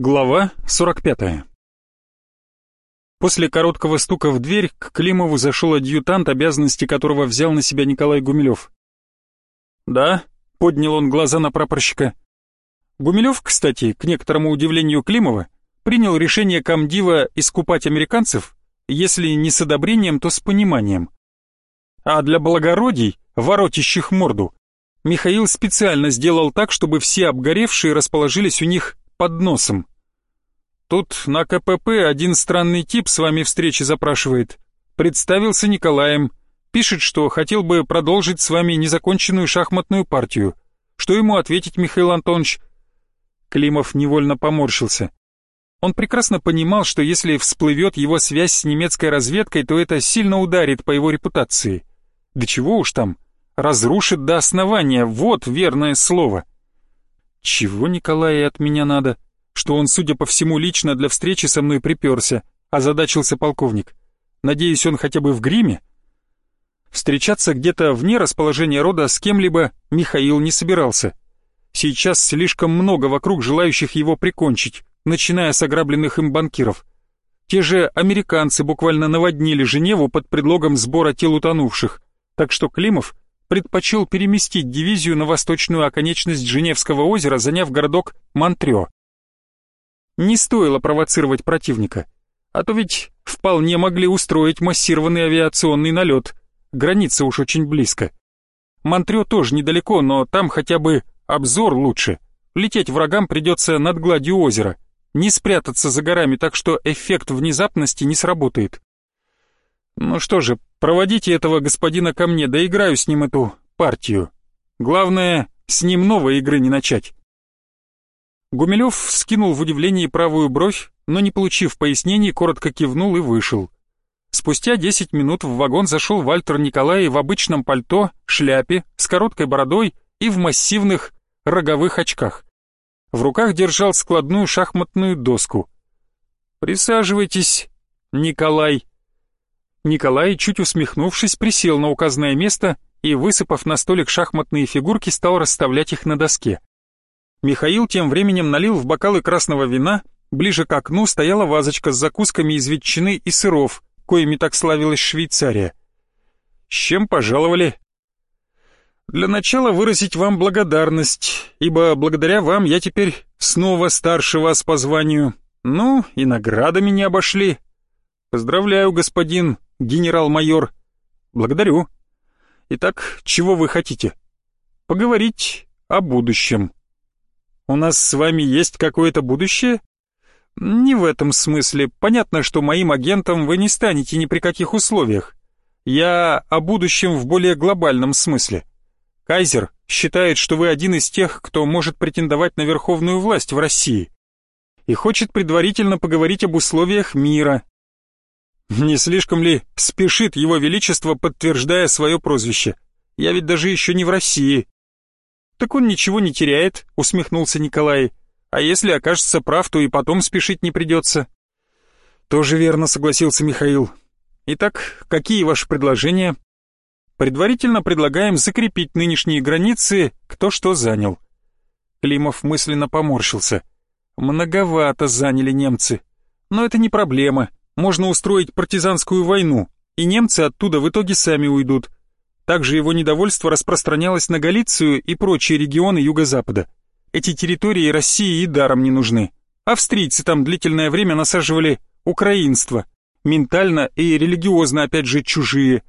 Глава 45 После короткого стука в дверь к Климову зашел адъютант, обязанности которого взял на себя Николай Гумилев. «Да», — поднял он глаза на прапорщика. Гумилев, кстати, к некоторому удивлению Климова, принял решение комдива искупать американцев, если не с одобрением, то с пониманием. А для благородий, воротящих морду, Михаил специально сделал так, чтобы все обгоревшие расположились у них под носом. Тут на КПП один странный тип с вами встречи запрашивает. Представился Николаем. Пишет, что хотел бы продолжить с вами незаконченную шахматную партию. Что ему ответить, Михаил Антонович? Климов невольно поморщился. Он прекрасно понимал, что если всплывет его связь с немецкой разведкой, то это сильно ударит по его репутации. Да чего уж там, разрушит до основания, вот верное слово. Чего Николая от меня надо? Что он, судя по всему, лично для встречи со мной приперся, озадачился полковник. Надеюсь, он хотя бы в гриме? Встречаться где-то вне расположения рода с кем-либо Михаил не собирался. Сейчас слишком много вокруг желающих его прикончить, начиная с ограбленных им банкиров. Те же американцы буквально наводнили Женеву под предлогом сбора тел утонувших, так что Климов предпочел переместить дивизию на восточную оконечность Женевского озера, заняв городок Монтрё. Не стоило провоцировать противника, а то ведь вполне могли устроить массированный авиационный налет. Граница уж очень близко. Монтрё тоже недалеко, но там хотя бы обзор лучше. Лететь врагам придется над гладью озера, не спрятаться за горами, так что эффект внезапности не сработает. Ну что же, проводите этого господина ко мне, да играю с ним эту партию. Главное, с ним новой игры не начать. Гумилев скинул в удивлении правую бровь, но не получив пояснений, коротко кивнул и вышел. Спустя десять минут в вагон зашел Вальтер Николай в обычном пальто, шляпе, с короткой бородой и в массивных роговых очках. В руках держал складную шахматную доску. «Присаживайтесь, Николай», Николай, чуть усмехнувшись, присел на указанное место и, высыпав на столик шахматные фигурки, стал расставлять их на доске. Михаил тем временем налил в бокалы красного вина, ближе к окну стояла вазочка с закусками из ветчины и сыров, коими так славилась Швейцария. «С чем пожаловали?» «Для начала выразить вам благодарность, ибо благодаря вам я теперь снова старше вас по званию. Ну, и наградами не обошли. Поздравляю, господин, генерал-майор. Благодарю. Итак, чего вы хотите? Поговорить о будущем. У нас с вами есть какое-то будущее? Не в этом смысле. Понятно, что моим агентом вы не станете ни при каких условиях. Я о будущем в более глобальном смысле. Кайзер считает, что вы один из тех, кто может претендовать на верховную власть в России и хочет предварительно поговорить об условиях мира, не слишком ли спешит его величество, подтверждая свое прозвище? Я ведь даже еще не в России. Так он ничего не теряет, усмехнулся Николай. А если окажется прав, то и потом спешить не придется. Тоже верно, согласился Михаил. Итак, какие ваши предложения? Предварительно предлагаем закрепить нынешние границы, кто что занял. Климов мысленно поморщился. Многовато заняли немцы. Но это не проблема можно устроить партизанскую войну, и немцы оттуда в итоге сами уйдут. Также его недовольство распространялось на Галицию и прочие регионы юго-запада. Эти территории России и даром не нужны. Австрийцы там длительное время насаживали украинство, ментально и религиозно опять же чужие.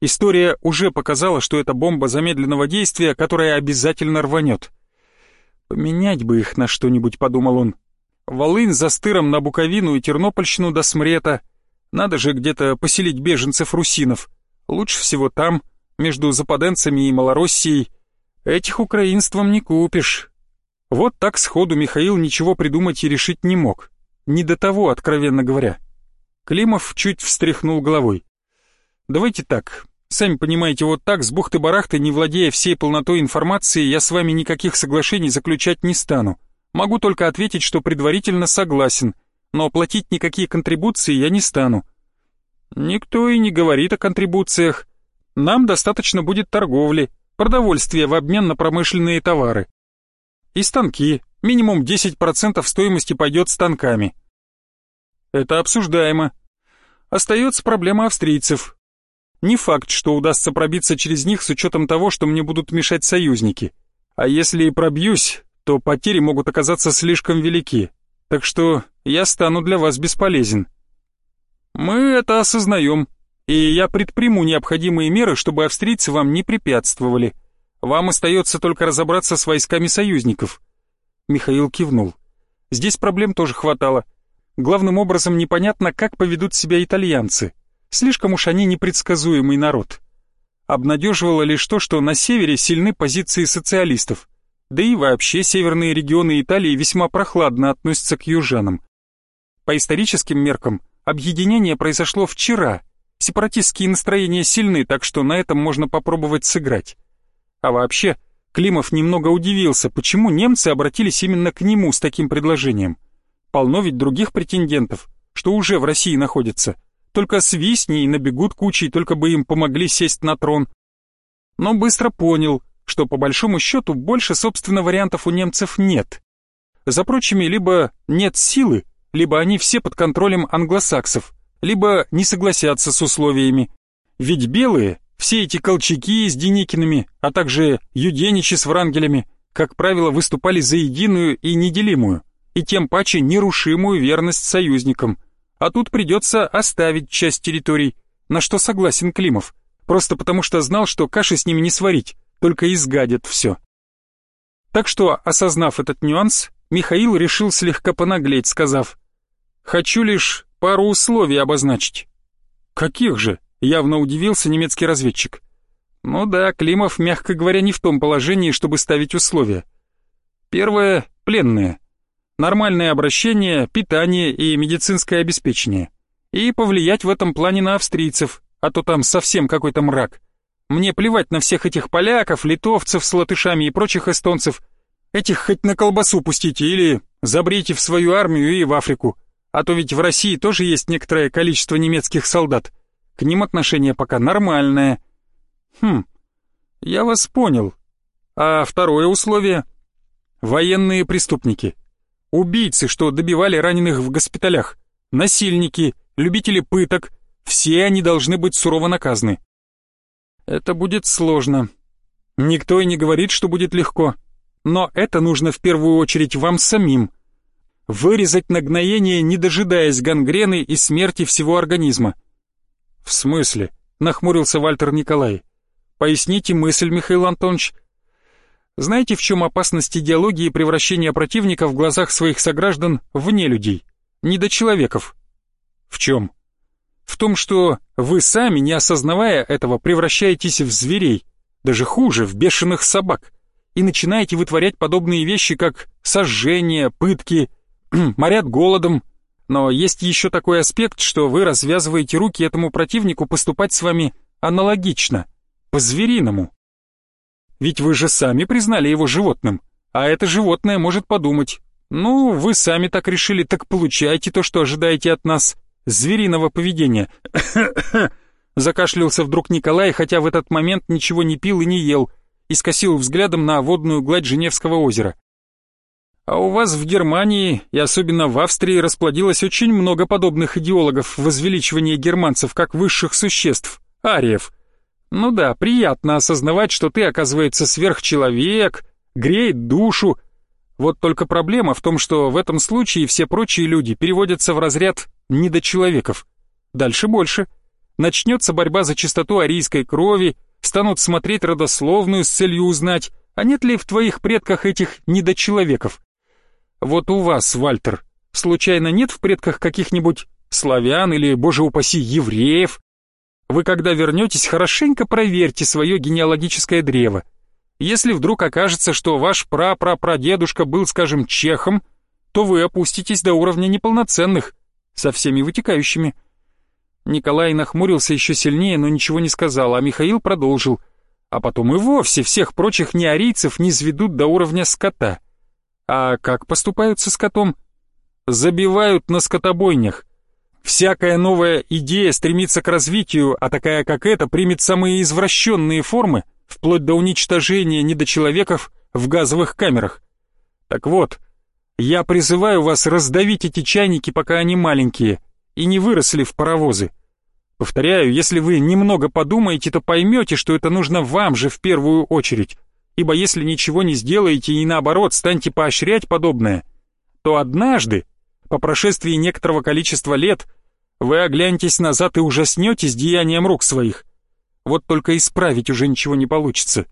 История уже показала, что это бомба замедленного действия, которая обязательно рванет. «Поменять бы их на что-нибудь», — подумал он. Волынь за стыром на Буковину и Тернопольщину до Смрета. Надо же где-то поселить беженцев-русинов. Лучше всего там, между западенцами и Малороссией. Этих украинством не купишь. Вот так сходу Михаил ничего придумать и решить не мог. Не до того, откровенно говоря. Климов чуть встряхнул головой. «Давайте так. Сами понимаете, вот так, с бухты-барахты, не владея всей полнотой информации, я с вами никаких соглашений заключать не стану. Могу только ответить, что предварительно согласен, но платить никакие контрибуции я не стану. Никто и не говорит о контрибуциях. Нам достаточно будет торговли, продовольствия в обмен на промышленные товары. И станки. Минимум 10% стоимости пойдет станками. Это обсуждаемо. Остается проблема австрийцев. Не факт, что удастся пробиться через них с учетом того, что мне будут мешать союзники. А если и пробьюсь, то потери могут оказаться слишком велики. Так что я стану для вас бесполезен. Мы это осознаем, и я предприму необходимые меры, чтобы австрийцы вам не препятствовали. Вам остается только разобраться с войсками союзников. Михаил кивнул. Здесь проблем тоже хватало. Главным образом непонятно, как поведут себя итальянцы. Слишком уж они непредсказуемый народ. Обнадеживало лишь то, что на севере сильны позиции социалистов. Да и вообще северные регионы Италии весьма прохладно относятся к южанам. По историческим меркам, объединение произошло вчера. Сепаратистские настроения сильны, так что на этом можно попробовать сыграть. А вообще, Климов немного удивился, почему немцы обратились именно к нему с таким предложением. Полно ведь других претендентов, что уже в России находятся. Только свистни и набегут кучей, только бы им помогли сесть на трон. Но быстро понял, что по большому счету больше, собственно, вариантов у немцев нет. За прочими либо нет силы, либо они все под контролем англосаксов, либо не согласятся с условиями. Ведь белые все эти колчаки с Деникинами, а также юденичи с врангелями, как правило, выступали за единую и неделимую, и тем паче нерушимую верность союзникам. А тут придется оставить часть территорий, на что согласен Климов, просто потому что знал, что каши с ними не сварить, только изгадят все. Так что, осознав этот нюанс, Михаил решил слегка понаглеть, сказав, «Хочу лишь пару условий обозначить». «Каких же?» Явно удивился немецкий разведчик. Ну да, Климов, мягко говоря, не в том положении, чтобы ставить условия. Первое — пленные. Нормальное обращение, питание и медицинское обеспечение. И повлиять в этом плане на австрийцев, а то там совсем какой-то мрак. Мне плевать на всех этих поляков, литовцев с латышами и прочих эстонцев. Этих хоть на колбасу пустите или забрите в свою армию и в Африку. А то ведь в России тоже есть некоторое количество немецких солдат. К ним отношение пока нормальное. Хм, я вас понял. А второе условие? Военные преступники. Убийцы, что добивали раненых в госпиталях. Насильники, любители пыток. Все они должны быть сурово наказаны. Это будет сложно. Никто и не говорит, что будет легко. Но это нужно в первую очередь вам самим. Вырезать нагноение, не дожидаясь гангрены и смерти всего организма. «В смысле?» — нахмурился Вальтер Николай. «Поясните мысль, Михаил Антонович». «Знаете, в чем опасность идеологии превращения противника в глазах своих сограждан вне людей, недочеловеков?» «В чем?» «В том, что вы сами, не осознавая этого, превращаетесь в зверей, даже хуже, в бешеных собак, и начинаете вытворять подобные вещи, как сожжение, пытки, морят голодом, но есть еще такой аспект, что вы развязываете руки этому противнику поступать с вами аналогично, по-звериному. Ведь вы же сами признали его животным, а это животное может подумать, ну, вы сами так решили, так получайте то, что ожидаете от нас, звериного поведения. Закашлялся вдруг Николай, хотя в этот момент ничего не пил и не ел, и скосил взглядом на водную гладь Женевского озера. А у вас в Германии и особенно в Австрии расплодилось очень много подобных идеологов возвеличивания германцев как высших существ, ариев. Ну да, приятно осознавать, что ты, оказывается, сверхчеловек, греет душу. Вот только проблема в том, что в этом случае все прочие люди переводятся в разряд недочеловеков. Дальше больше. Начнется борьба за чистоту арийской крови, станут смотреть родословную с целью узнать, а нет ли в твоих предках этих недочеловеков. Вот у вас, Вальтер, случайно нет в предках каких-нибудь славян или, боже упаси, евреев? Вы когда вернетесь, хорошенько проверьте свое генеалогическое древо. Если вдруг окажется, что ваш прапрапрадедушка был, скажем, чехом, то вы опуститесь до уровня неполноценных, со всеми вытекающими. Николай нахмурился еще сильнее, но ничего не сказал, а Михаил продолжил. А потом и вовсе всех прочих неарийцев не сведут до уровня скота. А как поступают со скотом? Забивают на скотобойнях. Всякая новая идея стремится к развитию, а такая как эта примет самые извращенные формы, вплоть до уничтожения недочеловеков в газовых камерах. Так вот, я призываю вас раздавить эти чайники, пока они маленькие, и не выросли в паровозы. Повторяю, если вы немного подумаете, то поймете, что это нужно вам же в первую очередь, ибо если ничего не сделаете и наоборот станете поощрять подобное, то однажды, по прошествии некоторого количества лет, вы оглянетесь назад и ужаснетесь деянием рук своих. Вот только исправить уже ничего не получится.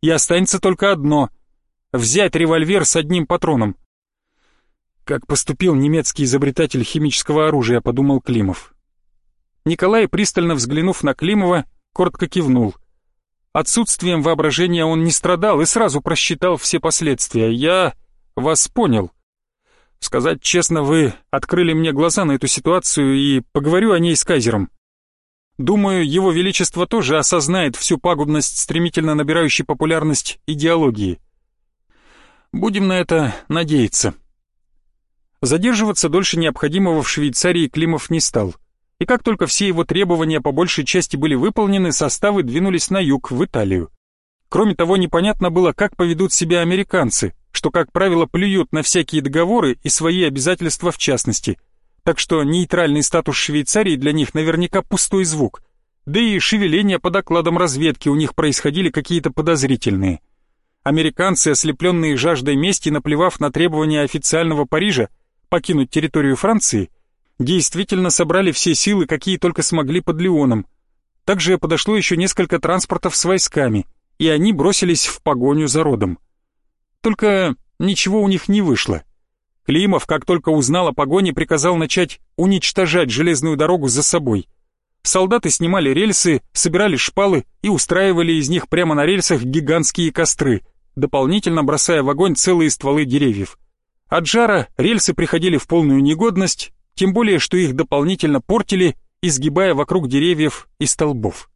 И останется только одно — взять револьвер с одним патроном. Как поступил немецкий изобретатель химического оружия, подумал Климов. Николай, пристально взглянув на Климова, коротко кивнул. Отсутствием воображения он не страдал и сразу просчитал все последствия. Я вас понял. Сказать честно, вы открыли мне глаза на эту ситуацию и поговорю о ней с Кайзером. Думаю, его величество тоже осознает всю пагубность стремительно набирающей популярность идеологии. Будем на это надеяться. Задерживаться дольше необходимого в Швейцарии Климов не стал. И как только все его требования по большей части были выполнены, составы двинулись на юг, в Италию. Кроме того, непонятно было, как поведут себя американцы, что, как правило, плюют на всякие договоры и свои обязательства в частности. Так что нейтральный статус Швейцарии для них наверняка пустой звук. Да и шевеления по докладам разведки у них происходили какие-то подозрительные. Американцы, ослепленные жаждой мести, наплевав на требования официального Парижа, покинуть территорию Франции, действительно собрали все силы, какие только смогли под Лионом. Также подошло еще несколько транспортов с войсками, и они бросились в погоню за родом. Только ничего у них не вышло. Климов, как только узнал о погоне, приказал начать уничтожать железную дорогу за собой. Солдаты снимали рельсы, собирали шпалы и устраивали из них прямо на рельсах гигантские костры, дополнительно бросая в огонь целые стволы деревьев. От жара рельсы приходили в полную негодность, тем более, что их дополнительно портили, изгибая вокруг деревьев и столбов.